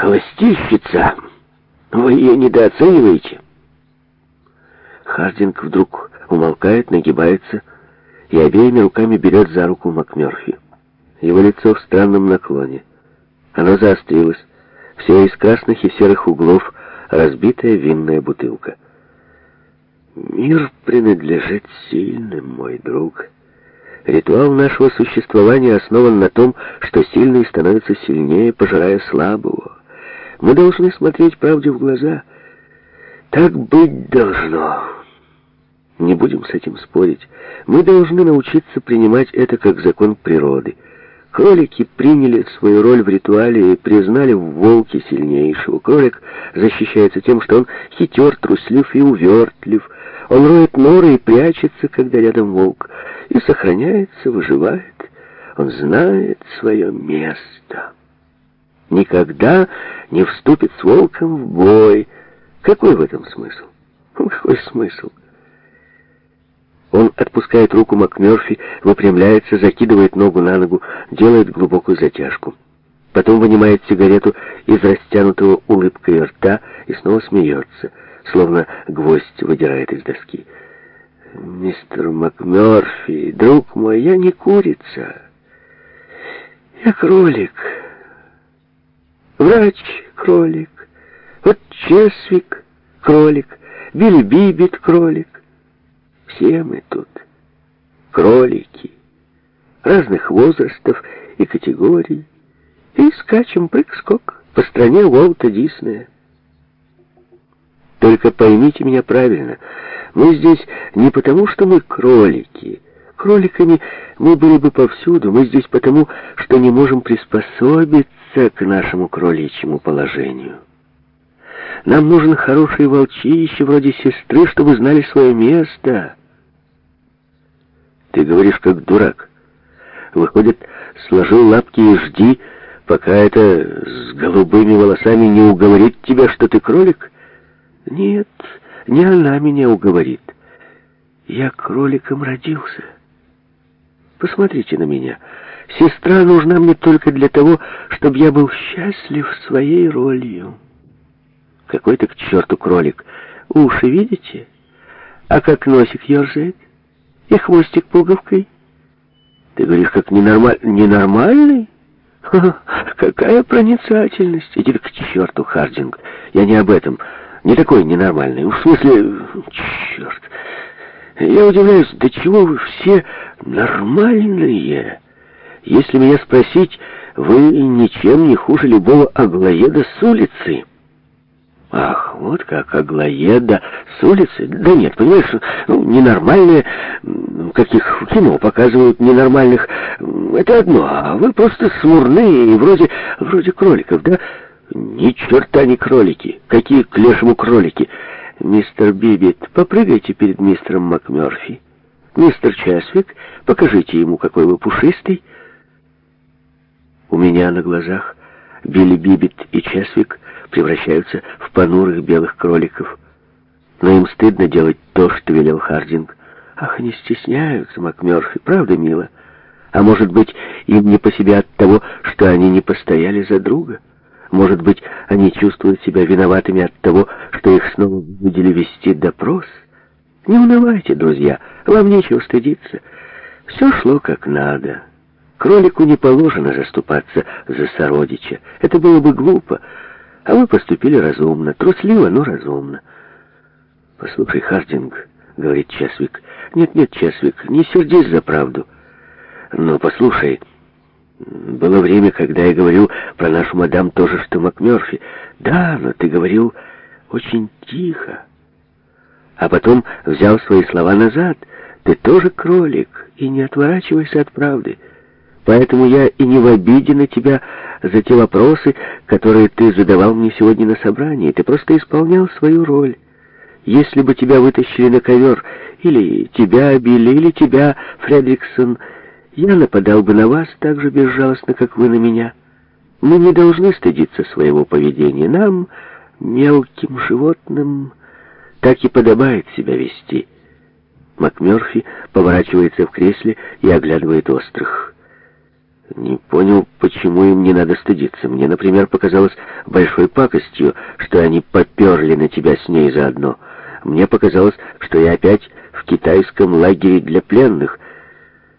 «Холостильщица! Вы ее недооцениваете!» Хардинг вдруг умолкает, нагибается и обеими руками берет за руку МакМерфи. Его лицо в странном наклоне. Оно заострилось. Все из красных и серых углов разбитая винная бутылка. «Мир принадлежит сильным, мой друг. Ритуал нашего существования основан на том, что сильный становится сильнее, пожирая слабого. Мы должны смотреть правде в глаза. Так быть должно. Не будем с этим спорить. Мы должны научиться принимать это как закон природы. Кролики приняли свою роль в ритуале и признали в волке сильнейшего. Кролик защищается тем, что он хитер, труслив и увертлив. Он роет норы и прячется, когда рядом волк. И сохраняется, выживает. Он знает свое место» никогда не вступит с волком в бой. Какой в этом смысл? Какой смысл? Он отпускает руку МакМёрфи, выпрямляется, закидывает ногу на ногу, делает глубокую затяжку. Потом вынимает сигарету из растянутого улыбкой рта и снова смеется, словно гвоздь выдирает из доски. «Мистер МакМёрфи, друг мой, я не курица. Я кролик». Врач — кролик, вот Чесвик — кролик, Бильбибит — кролик. Все мы тут кролики разных возрастов и категорий, и скачем прыг-скок по стране Уолта Диснея. Только поймите меня правильно, мы здесь не потому, что мы кролики — кроликами мы были бы повсюду. Мы здесь потому, что не можем приспособиться к нашему кроличьему положению. Нам нужен хороший волчище вроде сестры, чтобы знали свое место. Ты говоришь, как дурак. Выходит, сложи лапки и жди, пока это с голубыми волосами не уговорит тебя, что ты кролик? Нет, не она меня уговорит. Я кроликом родился». Посмотрите на меня. Сестра нужна мне только для того, чтобы я был счастлив своей ролью. Какой ты к черту кролик. Уши видите? А как носик ерзает? И хвостик пуговкой? Ты говоришь, как ненормаль... ненормальный? Ха -ха, какая проницательность! Иди к черту, Хардинг. Я не об этом. Не такой ненормальный. В смысле... Черт. Я удивляюсь, до чего вы все нормальные. Если меня спросить, вы ничем не хуже любого аглоеда с улицы. Ах, вот как аглоеда с улицы. Да нет, понимаешь, ну, ненормальные, каких в кино показывают ненормальных, это одно, а вы просто смурные и вроде, вроде кроликов, да? Ни черта не кролики. Какие к лешему кролики? Мистер Бибит, попрыгайте перед мистером МакМерфи. «Мистер Чесвик, покажите ему, какой вы пушистый». У меня на глазах Билли Бибит и Чесвик превращаются в понурых белых кроликов. Но им стыдно делать то, что велел Хардинг. Ах, они стесняются, МакМёрфи, правда, мило? А может быть, им не по себе от того, что они не постояли за друга? Может быть, они чувствуют себя виноватыми от того, что их снова вынудили вести допрос? Не унывайте, друзья, вам нечего стыдиться. Все шло как надо. Кролику не положено заступаться за сородича. Это было бы глупо. А вы поступили разумно, трусливо, но разумно. Послушай, Хардинг, — говорит Чесвик. Нет-нет, Чесвик, не сердись за правду. Но послушай, было время, когда я говорил про нашу мадам тоже что МакМёрфи. Да, но ты говорил очень тихо а потом взял свои слова назад. Ты тоже кролик, и не отворачивайся от правды. Поэтому я и не в обиде на тебя за те вопросы, которые ты задавал мне сегодня на собрании. Ты просто исполнял свою роль. Если бы тебя вытащили на ковер, или тебя били, или тебя, Фредриксон, я нападал бы на вас так же безжалостно, как вы на меня. Мы не должны стыдиться своего поведения. Нам, мелким животным так и подобает себя вести. МакМёрфи поворачивается в кресле и оглядывает острых. Не понял, почему им не надо стыдиться. Мне, например, показалось большой пакостью, что они поперли на тебя с ней заодно. Мне показалось, что я опять в китайском лагере для пленных —